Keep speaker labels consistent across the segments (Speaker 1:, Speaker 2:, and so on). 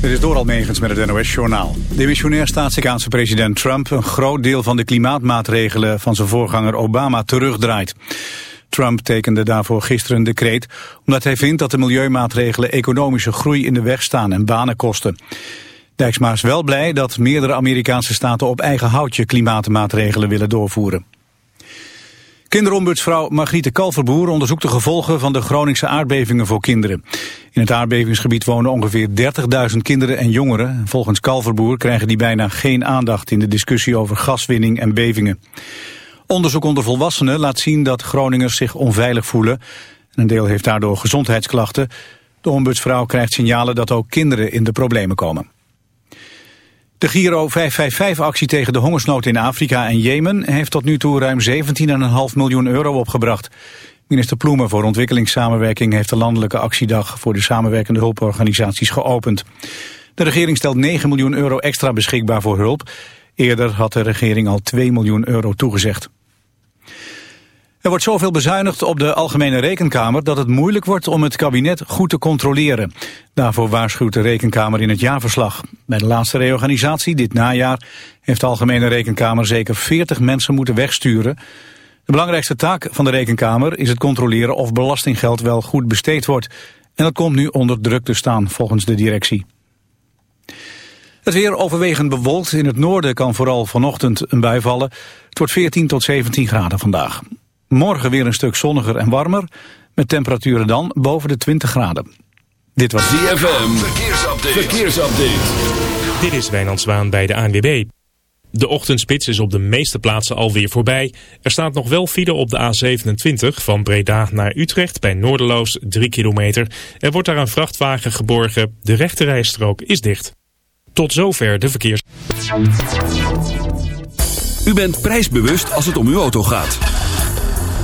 Speaker 1: Dit is door Megens met het NOS-journaal. De missionair staatssecretaris president Trump een groot deel van de klimaatmaatregelen van zijn voorganger Obama terugdraait. Trump tekende daarvoor gisteren een decreet omdat hij vindt dat de milieumaatregelen economische groei in de weg staan en banen kosten. Dijksma is wel blij dat meerdere Amerikaanse staten op eigen houtje klimaatmaatregelen willen doorvoeren. Kinderombudsvrouw Margriete Kalverboer onderzoekt de gevolgen van de Groningse aardbevingen voor kinderen. In het aardbevingsgebied wonen ongeveer 30.000 kinderen en jongeren. Volgens Kalverboer krijgen die bijna geen aandacht in de discussie over gaswinning en bevingen. Onderzoek onder volwassenen laat zien dat Groningers zich onveilig voelen. Een deel heeft daardoor gezondheidsklachten. De ombudsvrouw krijgt signalen dat ook kinderen in de problemen komen. De Giro 555-actie tegen de hongersnood in Afrika en Jemen heeft tot nu toe ruim 17,5 miljoen euro opgebracht. Minister Ploemen voor ontwikkelingssamenwerking heeft de landelijke actiedag voor de samenwerkende hulporganisaties geopend. De regering stelt 9 miljoen euro extra beschikbaar voor hulp. Eerder had de regering al 2 miljoen euro toegezegd. Er wordt zoveel bezuinigd op de Algemene Rekenkamer dat het moeilijk wordt om het kabinet goed te controleren. Daarvoor waarschuwt de Rekenkamer in het jaarverslag. Bij de laatste reorganisatie dit najaar heeft de Algemene Rekenkamer zeker 40 mensen moeten wegsturen. De belangrijkste taak van de Rekenkamer is het controleren of belastinggeld wel goed besteed wordt. En dat komt nu onder druk te staan volgens de directie. Het weer overwegend bewolkt. In het noorden kan vooral vanochtend een bui vallen. Het wordt 14 tot 17 graden vandaag. Morgen weer een stuk zonniger en warmer. Met temperaturen dan boven de 20 graden.
Speaker 2: Dit was DFM. Verkeersupdate. Verkeersupdate.
Speaker 3: Dit is Wijnand Zwaan bij de ANWB. De ochtendspits is op de meeste plaatsen alweer voorbij. Er staat nog wel file op de A27 van Breda naar Utrecht bij Noorderloos 3 kilometer. Er wordt daar een vrachtwagen geborgen. De rechterrijstrook is dicht. Tot zover de verkeers.
Speaker 2: U bent prijsbewust als het om uw auto gaat.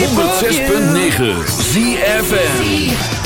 Speaker 4: 106.9
Speaker 5: ZFN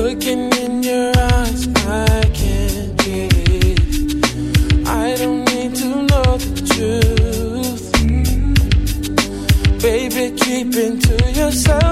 Speaker 5: looking in your eyes, I can't breathe. I don't need to know the truth. Baby, keep it to yourself.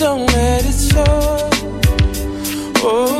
Speaker 5: don't let it show. Oh,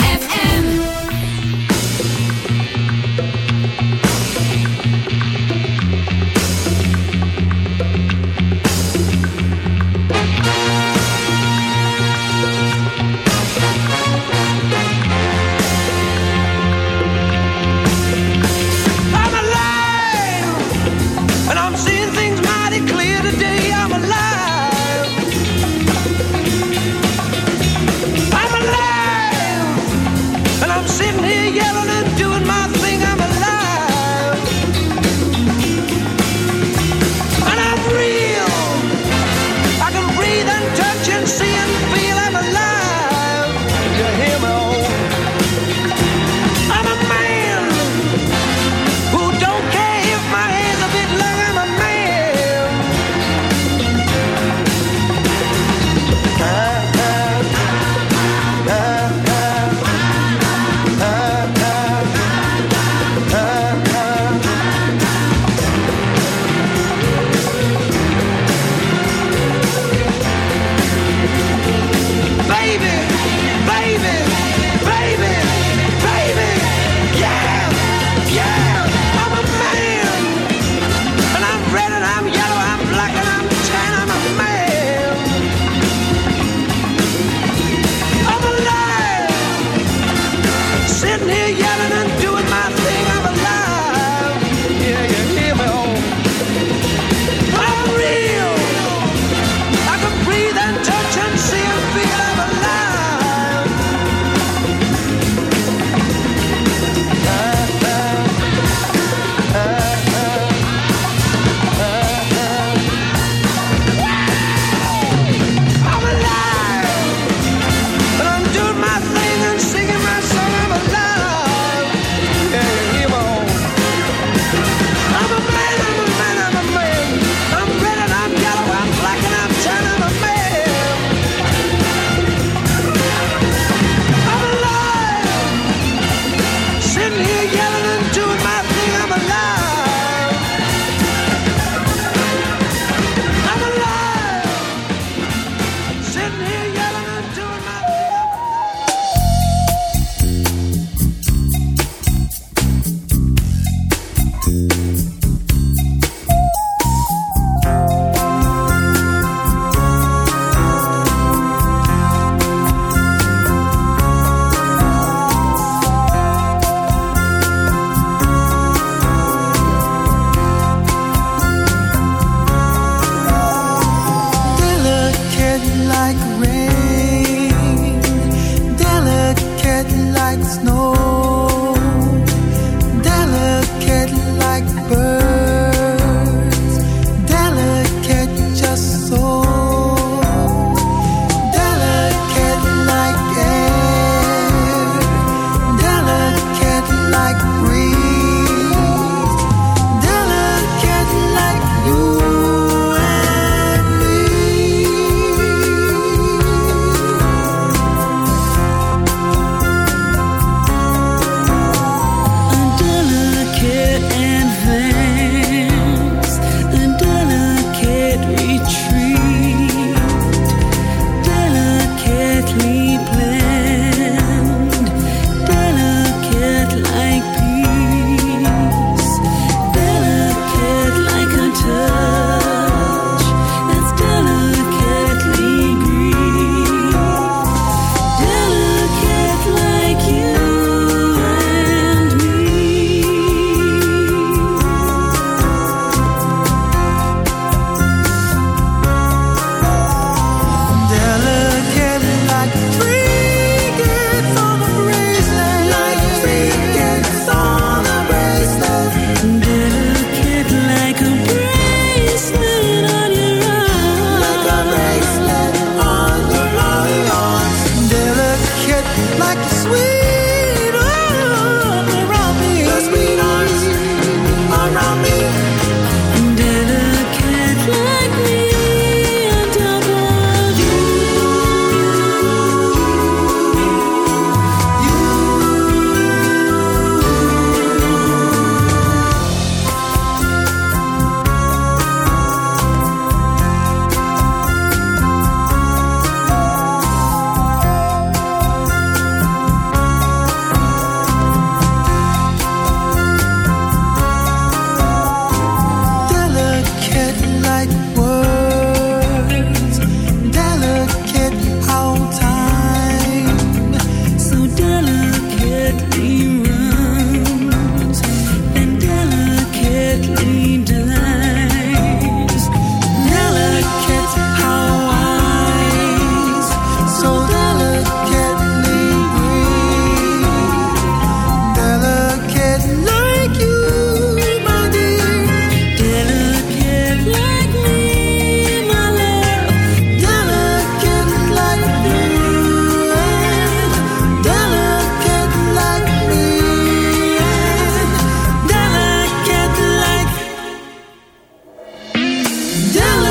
Speaker 5: Dylan.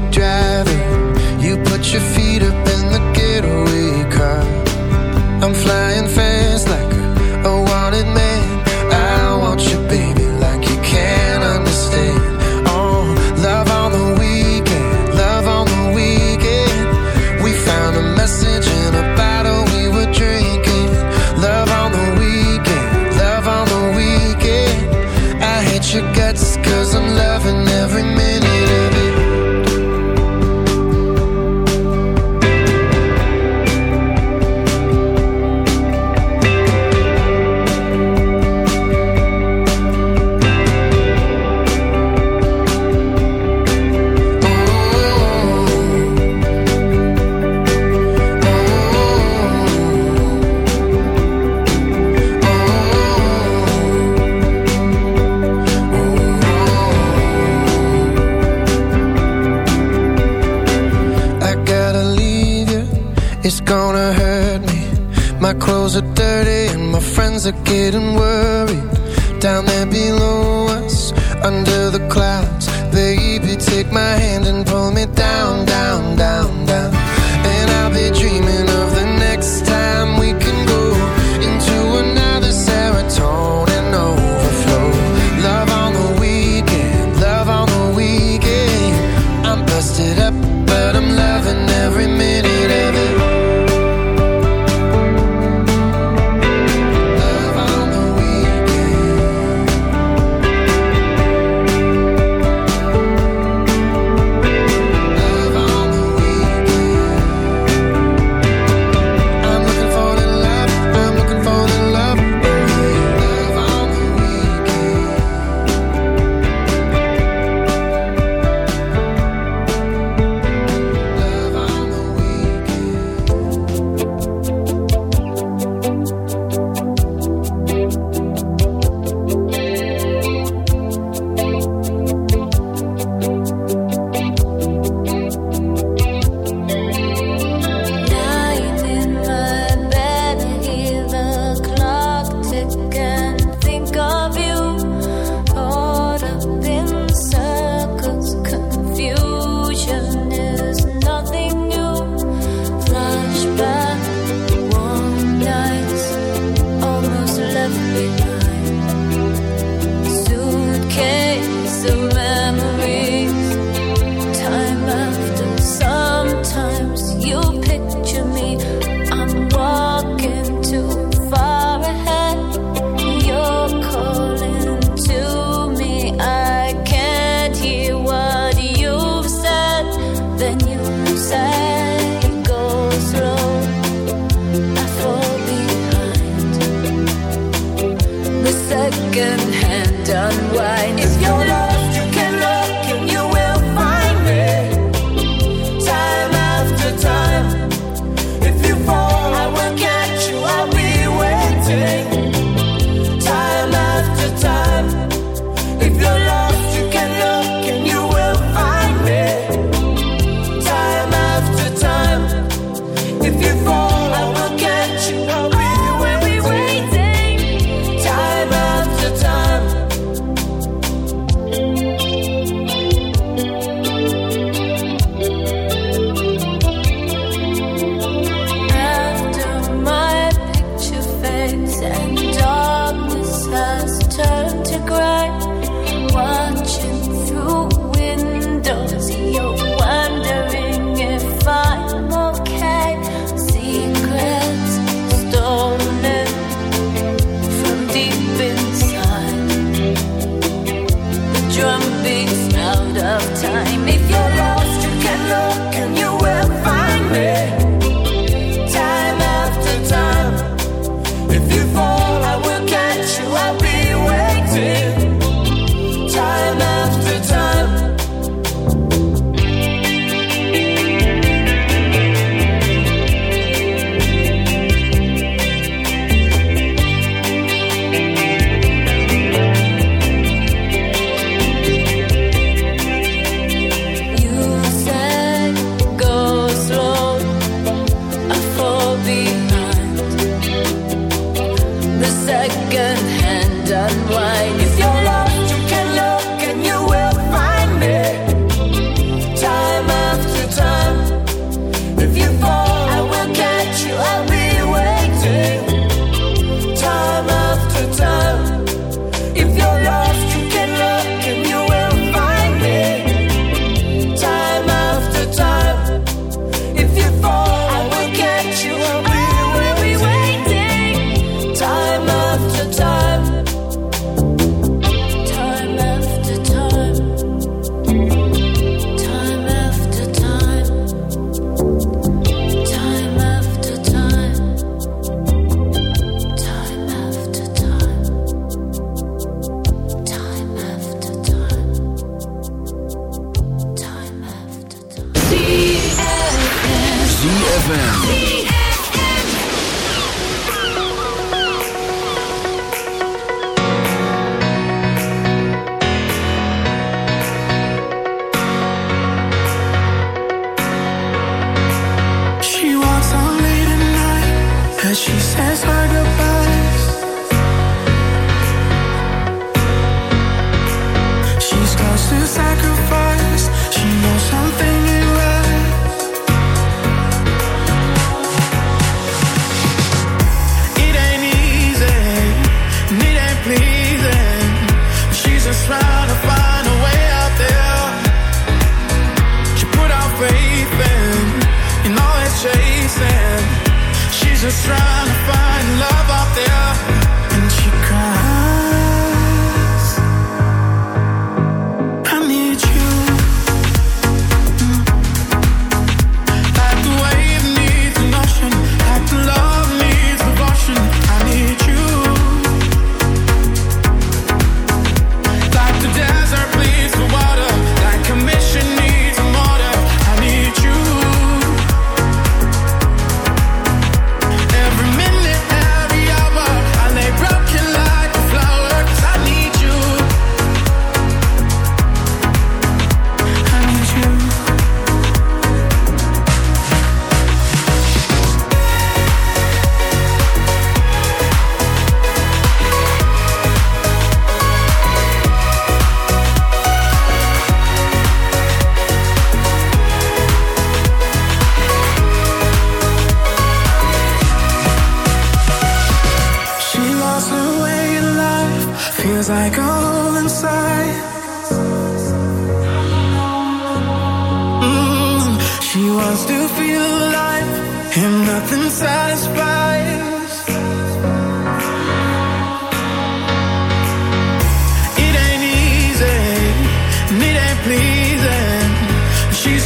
Speaker 5: good driving. You
Speaker 6: put your feet up in the getaway car. I'm flying fast like a, a wanted man. are getting worried. Down there below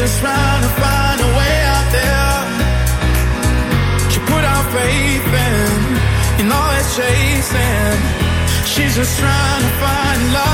Speaker 7: just trying to find a way out there. She put out faith in, in all that's chasing. She's just trying to find love.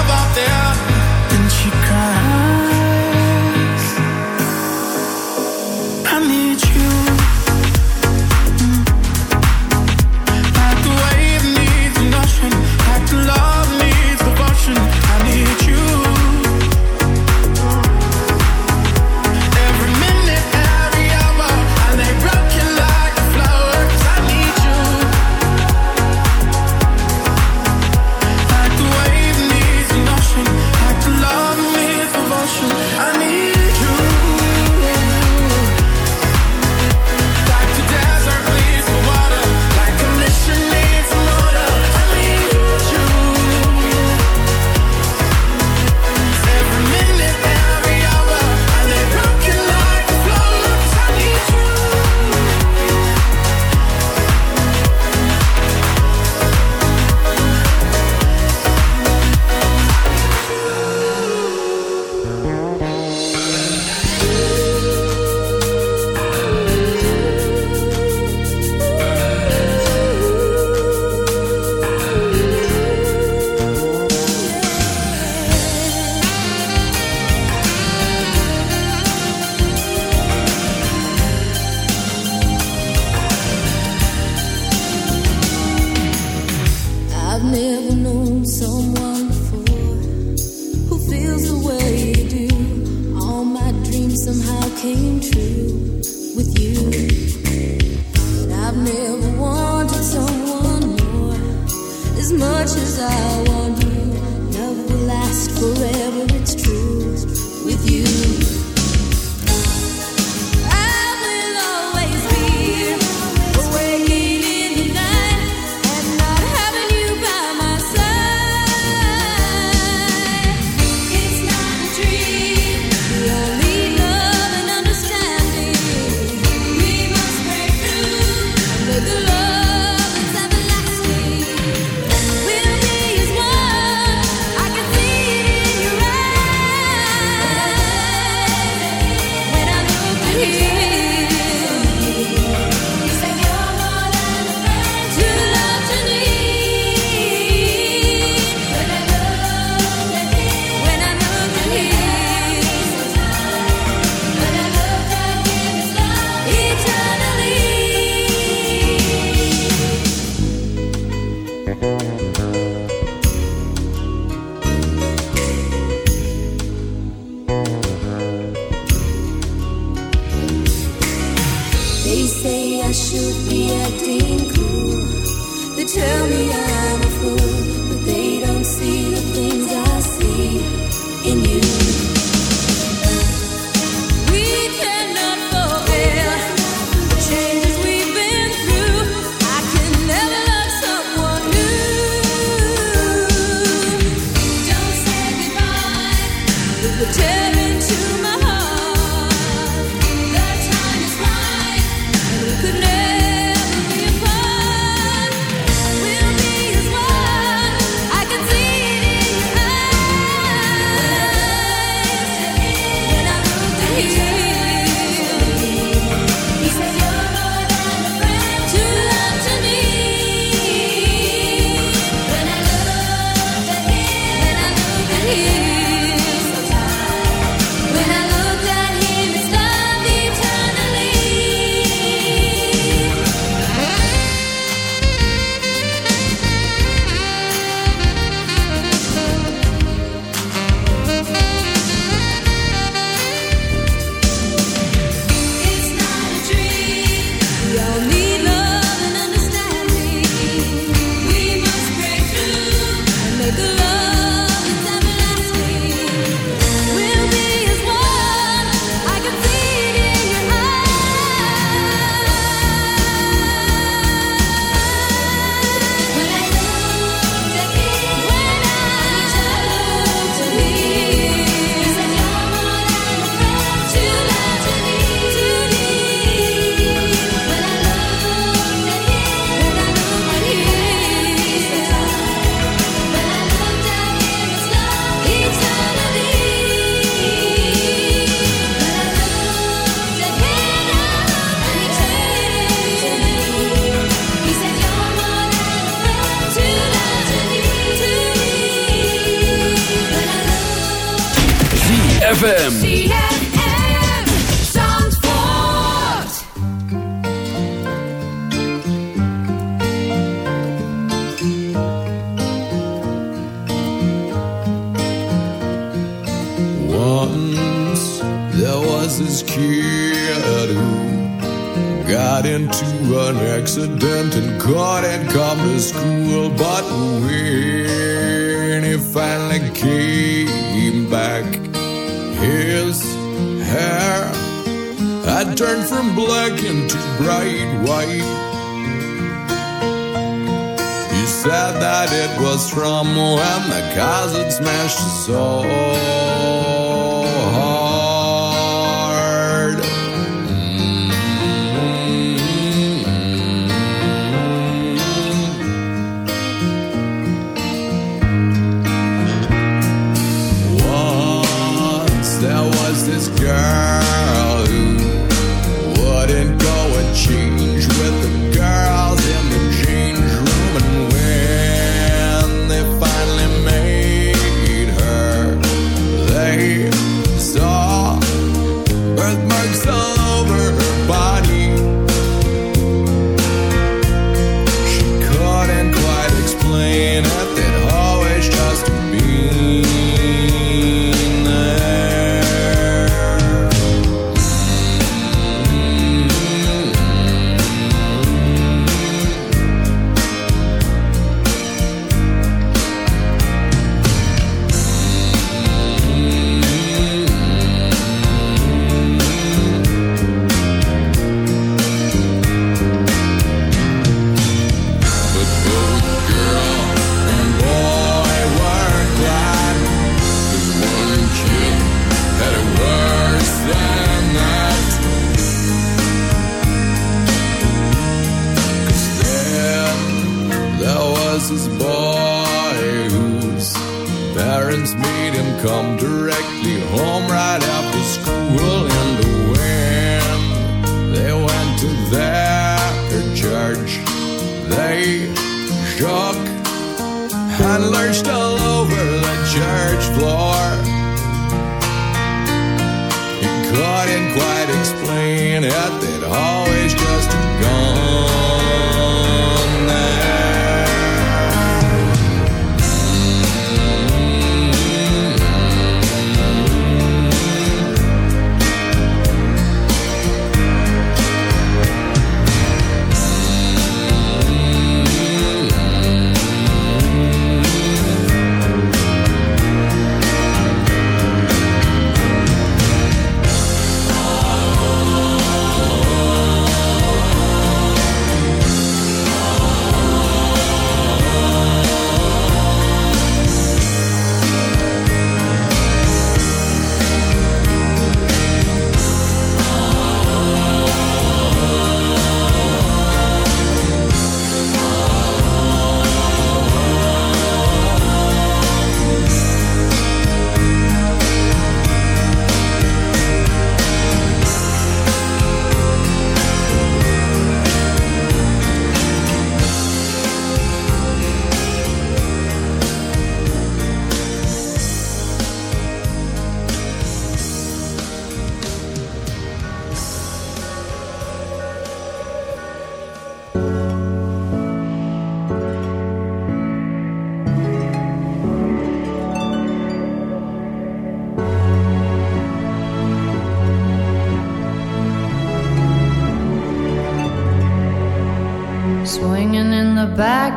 Speaker 8: Who got into an accident and couldn't come to school. Black into bright white. He said that it was from when the cars smashed so hard.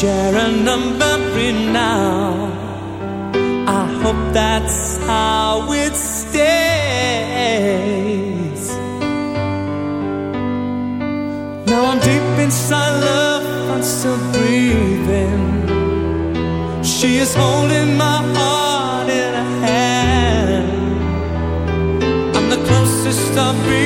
Speaker 9: Sharing a memory now. I hope that's how it stays. Now I'm deep inside love, I'm still breathing. She is holding my heart in her hand. I'm the closest I've been